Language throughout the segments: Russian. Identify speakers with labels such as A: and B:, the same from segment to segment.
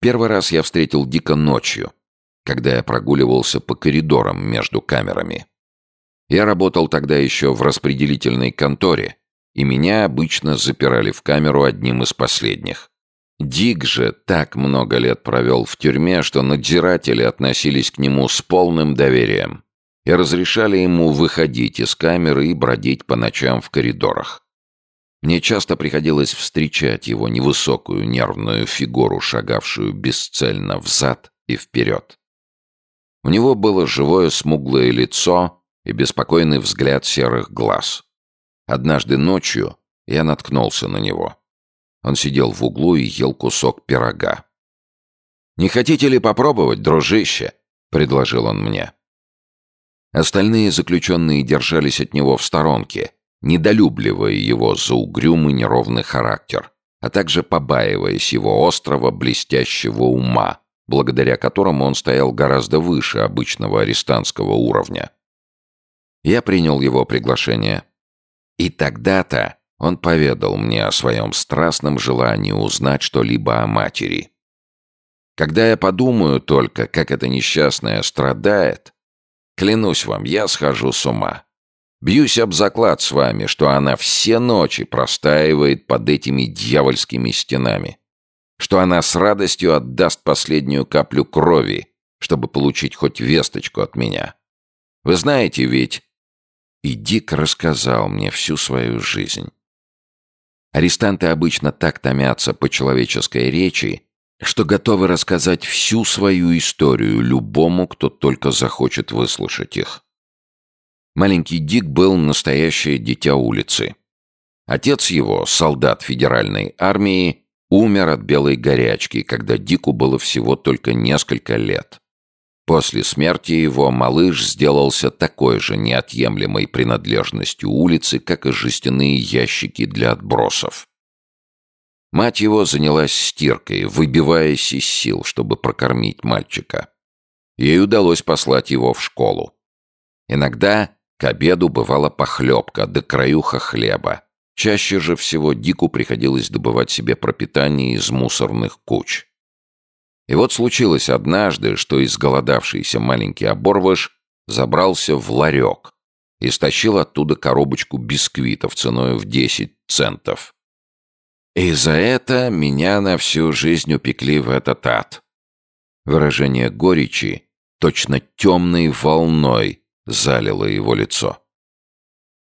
A: Первый раз я встретил Дика ночью, когда я прогуливался по коридорам между камерами. Я работал тогда еще в распределительной конторе, и меня обычно запирали в камеру одним из последних. Дик же так много лет провел в тюрьме, что надзиратели относились к нему с полным доверием и разрешали ему выходить из камеры и бродить по ночам в коридорах. Мне часто приходилось встречать его невысокую нервную фигуру, шагавшую бесцельно взад и вперед. У него было живое смуглое лицо и беспокойный взгляд серых глаз. Однажды ночью я наткнулся на него. Он сидел в углу и ел кусок пирога. «Не хотите ли попробовать, дружище?» — предложил он мне. Остальные заключенные держались от него в сторонке, недолюбливая его за угрюмый неровный характер, а также побаиваясь его острого блестящего ума, благодаря которому он стоял гораздо выше обычного арестантского уровня. Я принял его приглашение. И тогда-то он поведал мне о своем страстном желании узнать что-либо о матери. Когда я подумаю только, как эта несчастная страдает, клянусь вам, я схожу с ума. Бьюсь об заклад с вами, что она все ночи простаивает под этими дьявольскими стенами. Что она с радостью отдаст последнюю каплю крови, чтобы получить хоть весточку от меня. Вы знаете ведь... И Дик рассказал мне всю свою жизнь. Арестанты обычно так томятся по человеческой речи, что готовы рассказать всю свою историю любому, кто только захочет выслушать их. Маленький Дик был настоящее дитя улицы. Отец его, солдат федеральной армии, умер от белой горячки, когда Дику было всего только несколько лет. После смерти его малыш сделался такой же неотъемлемой принадлежностью улицы, как и жестяные ящики для отбросов. Мать его занялась стиркой, выбиваясь из сил, чтобы прокормить мальчика. Ей удалось послать его в школу. Иногда к обеду бывала похлебка, да краюха хлеба. Чаще же всего Дику приходилось добывать себе пропитание из мусорных куч. И вот случилось однажды, что изголодавшийся маленький оборвыш забрался в ларек и стащил оттуда коробочку бисквитов ценой в 10 центов. И за это меня на всю жизнь упекли в этот ад. Выражение горечи точно темной волной залило его лицо.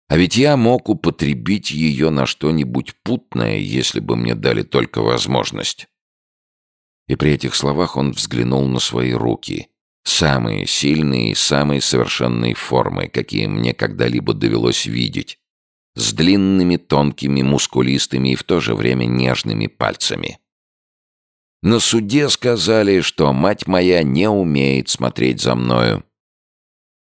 A: А ведь я мог употребить ее на что-нибудь путное, если бы мне дали только возможность. И при этих словах он взглянул на свои руки, самые сильные и самые совершенные формы, какие мне когда-либо довелось видеть, с длинными, тонкими, мускулистыми и в то же время нежными пальцами. На суде сказали, что мать моя не умеет смотреть за мною,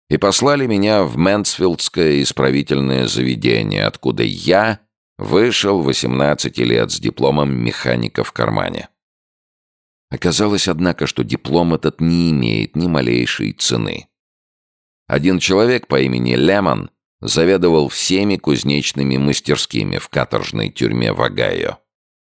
A: и послали меня в Мэнсфилдское исправительное заведение, откуда я вышел 18 лет с дипломом механика в кармане. Оказалось, однако, что диплом этот не имеет ни малейшей цены. Один человек по имени Лемон заведовал всеми кузнечными мастерскими в каторжной тюрьме в Огайо.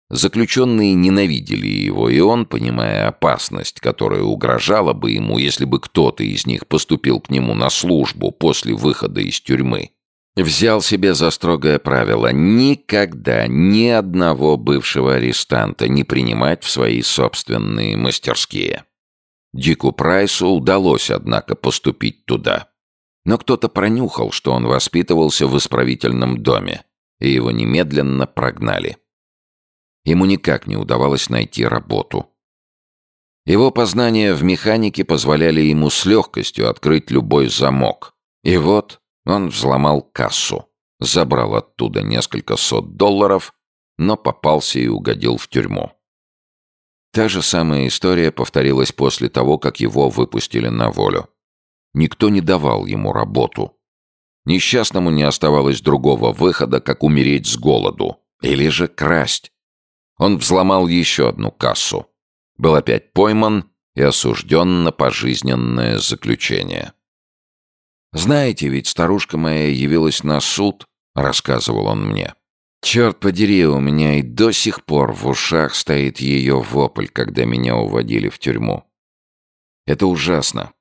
A: Заключенные ненавидели его, и он, понимая опасность, которая угрожала бы ему, если бы кто-то из них поступил к нему на службу после выхода из тюрьмы, взял себе за строгое правило никогда ни одного бывшего арестанта не принимать в свои собственные мастерские. Дику Прайсу удалось, однако, поступить туда. Но кто-то пронюхал, что он воспитывался в исправительном доме, и его немедленно прогнали. Ему никак не удавалось найти работу. Его познания в механике позволяли ему с легкостью открыть любой замок. И вот он взломал кассу, забрал оттуда несколько сот долларов, но попался и угодил в тюрьму. Та же самая история повторилась после того, как его выпустили на волю. Никто не давал ему работу. Несчастному не оставалось другого выхода, как умереть с голоду или же красть. Он взломал еще одну кассу. Был опять пойман и осужден на пожизненное заключение. «Знаете, ведь старушка моя явилась на суд», — рассказывал он мне. Черт подери, у меня и до сих пор в ушах стоит ее вопль, когда меня уводили в тюрьму. Это ужасно.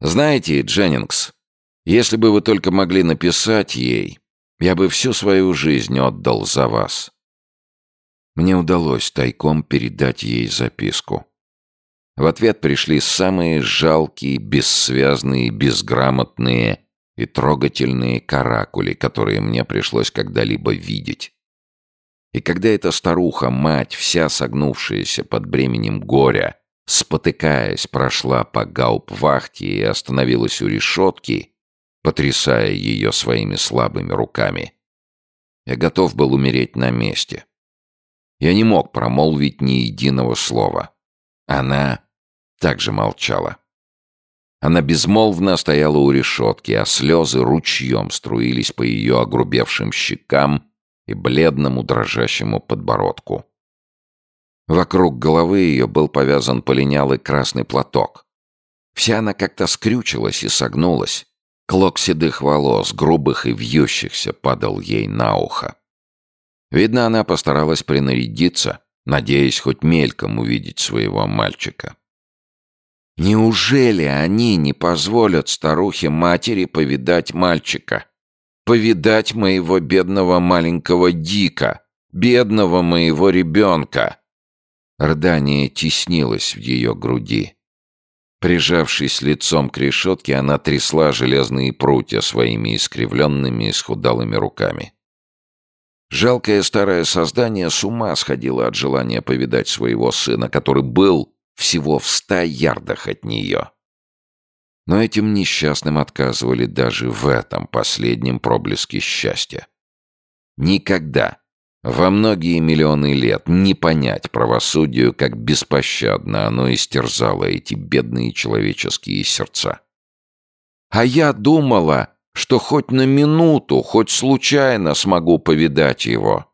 A: Знаете, Дженнингс, если бы вы только могли написать ей, я бы всю свою жизнь отдал за вас. Мне удалось тайком передать ей записку. В ответ пришли самые жалкие, бессвязные, безграмотные и трогательные каракули, которые мне пришлось когда-либо видеть. И когда эта старуха, мать, вся согнувшаяся под бременем горя, спотыкаясь, прошла по гауптвахте и остановилась у решетки, потрясая ее своими слабыми руками, я готов был умереть на месте. Я не мог промолвить ни единого слова. Она также молчала. Она безмолвно стояла у решетки, а слезы ручьем струились по ее огрубевшим щекам и бледному дрожащему подбородку. Вокруг головы ее был повязан полинялый красный платок. Вся она как-то скрючилась и согнулась. Клок седых волос, грубых и вьющихся, падал ей на ухо. Видно, она постаралась принарядиться, надеясь хоть мельком увидеть своего мальчика. Неужели они не позволят старухе-матери повидать мальчика? Повидать моего бедного маленького Дика, бедного моего ребенка? Рдание теснилось в ее груди. Прижавшись лицом к решетке, она трясла железные прутья своими искривленными и схудалыми руками. Жалкое старое создание с ума сходило от желания повидать своего сына, который был всего в ста ярдах от нее. Но этим несчастным отказывали даже в этом последнем проблеске счастья. Никогда, во многие миллионы лет, не понять правосудию, как беспощадно оно истерзало эти бедные человеческие сердца. «А я думала, что хоть на минуту, хоть случайно смогу повидать его»,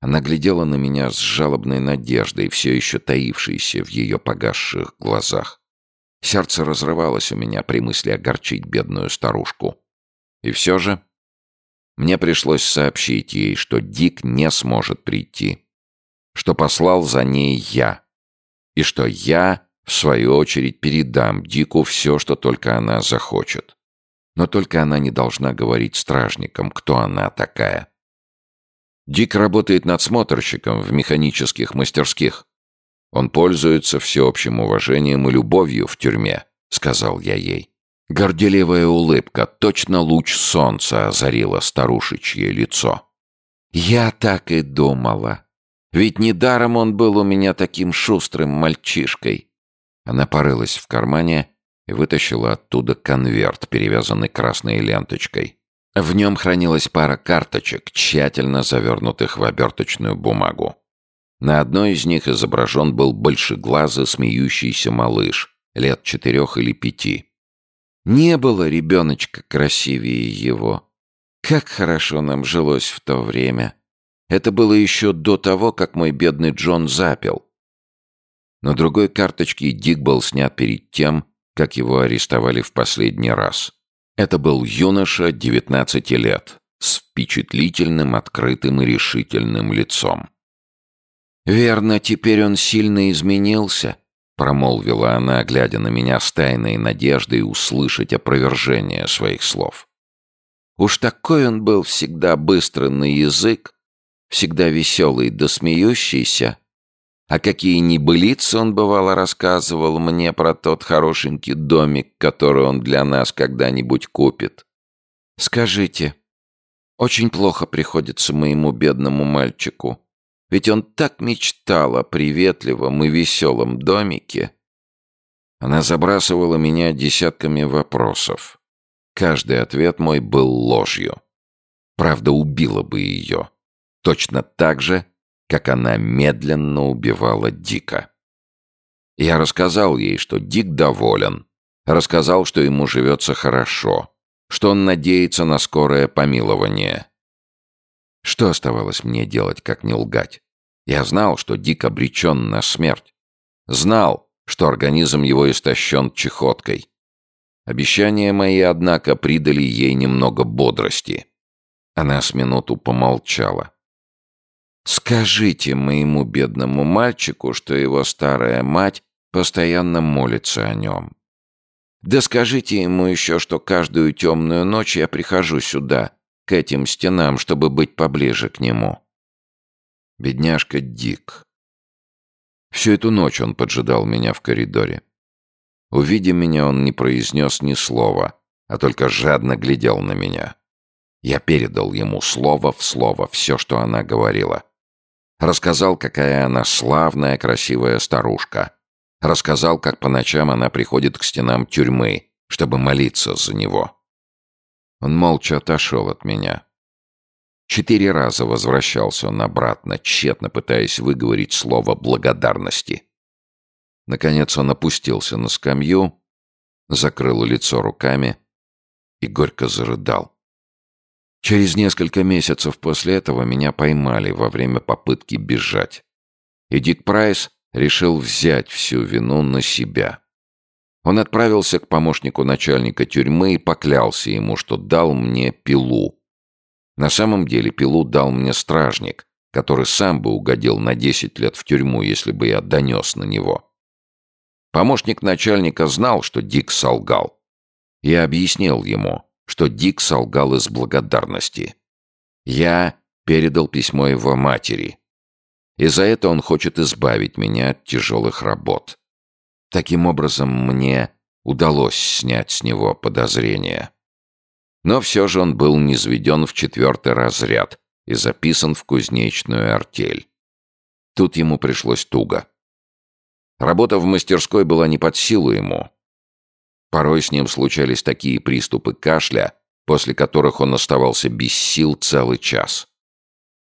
A: она глядела на меня с жалобной надеждой, все еще таившейся в ее погасших глазах. Сердце разрывалось у меня при мысли огорчить бедную старушку. И все же мне пришлось сообщить ей, что Дик не сможет прийти, что послал за ней я, и что я, в свою очередь, передам Дику все, что только она захочет. Но только она не должна говорить стражникам, кто она такая. Дик работает надсмотрщиком в механических мастерских. Он пользуется всеобщим уважением и любовью в тюрьме, сказал я ей. Горделивая улыбка, точно луч солнца озарила старушечье лицо. Я так и думала. Ведь недаром он был у меня таким шустрым мальчишкой. Она порылась в кармане и вытащила оттуда конверт, перевязанный красной ленточкой. В нем хранилась пара карточек, тщательно завернутых в оберточную бумагу. На одной из них изображен был большеглазый смеющийся малыш, лет четырех или пяти. Не было ребеночка красивее его. Как хорошо нам жилось в то время. Это было еще до того, как мой бедный Джон запил. На другой карточке Дик был снят перед тем, как его арестовали в последний раз. Это был юноша 19 лет, с впечатлительным, открытым и решительным лицом. «Верно, теперь он сильно изменился», — промолвила она, глядя на меня с тайной надеждой услышать опровержение своих слов. «Уж такой он был всегда быстрый на язык, всегда веселый да смеющийся, а какие небылицы он бывало рассказывал мне про тот хорошенький домик, который он для нас когда-нибудь купит. Скажите, очень плохо приходится моему бедному мальчику, ведь он так мечтал о приветливом и веселом домике. Она забрасывала меня десятками вопросов. Каждый ответ мой был ложью. Правда, убила бы ее. Точно так же, как она медленно убивала Дика. Я рассказал ей, что Дик доволен, рассказал, что ему живется хорошо, что он надеется на скорое помилование. Что оставалось мне делать, как не лгать? Я знал, что Дик обречен на смерть. Знал, что организм его истощен чехоткой. Обещания мои, однако, придали ей немного бодрости. Она с минуту помолчала. «Скажите моему бедному мальчику, что его старая мать постоянно молится о нем. Да скажите ему еще, что каждую темную ночь я прихожу сюда, к этим стенам, чтобы быть поближе к нему». Бедняжка Дик. Всю эту ночь он поджидал меня в коридоре. Увидя меня, он не произнес ни слова, а только жадно глядел на меня. Я передал ему слово в слово все, что она говорила. Рассказал, какая она славная, красивая старушка. Рассказал, как по ночам она приходит к стенам тюрьмы, чтобы молиться за него. Он молча отошел от меня. Четыре раза возвращался он обратно, тщетно пытаясь выговорить слово благодарности. Наконец он опустился на скамью, закрыл лицо руками и горько зарыдал. Через несколько месяцев после этого меня поймали во время попытки бежать. И Дик Прайс решил взять всю вину на себя. Он отправился к помощнику начальника тюрьмы и поклялся ему, что дал мне пилу. На самом деле пилу дал мне стражник, который сам бы угодил на 10 лет в тюрьму, если бы я донес на него. Помощник начальника знал, что Дик солгал. Я объяснил ему, что Дик солгал из благодарности. Я передал письмо его матери. И за это он хочет избавить меня от тяжелых работ. Таким образом, мне удалось снять с него подозрения. Но все же он был низведен в четвертый разряд и записан в кузнечную артель. Тут ему пришлось туго. Работа в мастерской была не под силу ему, Порой с ним случались такие приступы кашля, после которых он оставался без сил целый час.